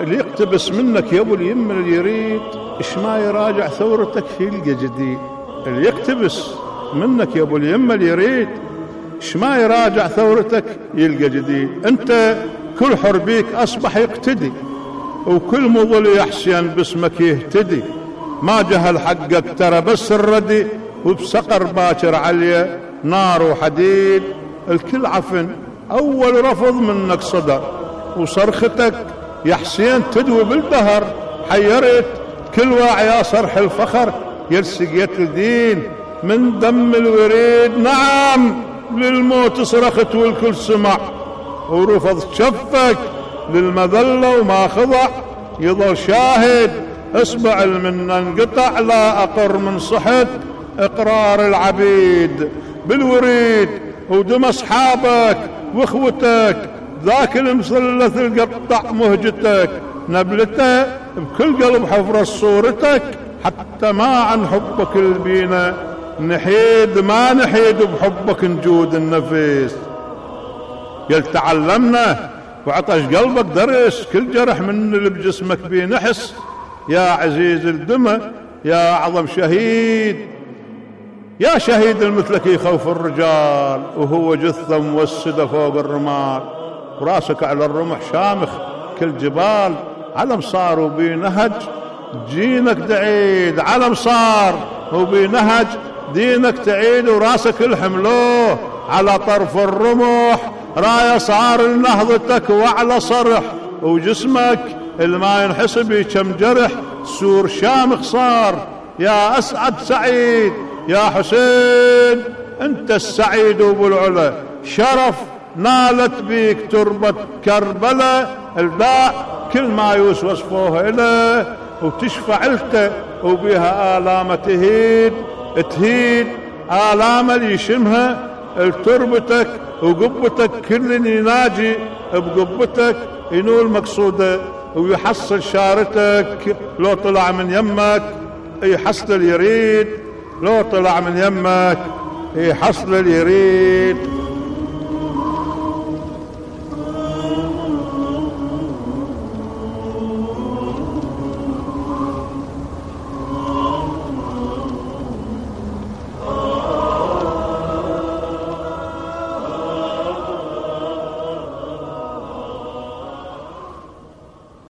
اللي يقتبس منك يا أبو اليم اللي يريد إيش ما يراجع ثورتك يلقى جديد اللي يقتبس منك يا أبو اليم اللي يريد إيش ما يراجع ثورتك يلقى جديد أنت كل حر بيك أصبح يقتدي. وكل مظل يا حسين باسمك يهتدي. ما جهل حقك ترى بس الردي وبسقر باكر عليه نار وحديد. الكل عفن أول رفض منك صدر. وصرختك يا حسين تدوي بالبهر. حيرت كل واعي يا صرح الفخر. يلسقيت الدين من دم الوريد. نعم للموت صرخت والكل سمع. ورفض شفك للمذلة وما خضع. يظل شاهد اسمع المنة انقطع لا أقر من صحت إقرار العبيد بالوريد ودم أصحابك وأخوتك. ذاك المثلث القطع مهجتك. نبلته بكل قلب حفر صورتك. حتى ما عن حبك البينا. نحيد ما نحيد بحبك نجود النفيس. قل تعلمنا وعطش قلبك درس كل جرح من اللي بجسمك بيه نحس يا عزيز الدمى يا أعظم شهيد. يا شهيد المثلك يخوف الرجال وهو جثة موسدة فوق الرمال. وراسك على الرمح شامخ كل جبال علم صار وبينهج. جينك تعيد علم صار وبينهج. دينك تعيد وراسك الحملوه على طرف الرمح. راية صار لنهضتك وعلى صرح وجسمك الما ينحسب كم جرح. سور شامخ صار يا أسعد سعيد يا حسين أنت السعيد أبو العلا شرف نالت بيك تربة كربلاء الباء كل ما يوصفوه إله وتشفع لته وبها آلام تهيد تهيد آلام اللي يشمها. تربتك وقبتك كل يناجي بقبتك ينول مقصوده ويحصل شارتك لو طلع من يمك يحصل يريد لو طلع من يمك يحصل يريد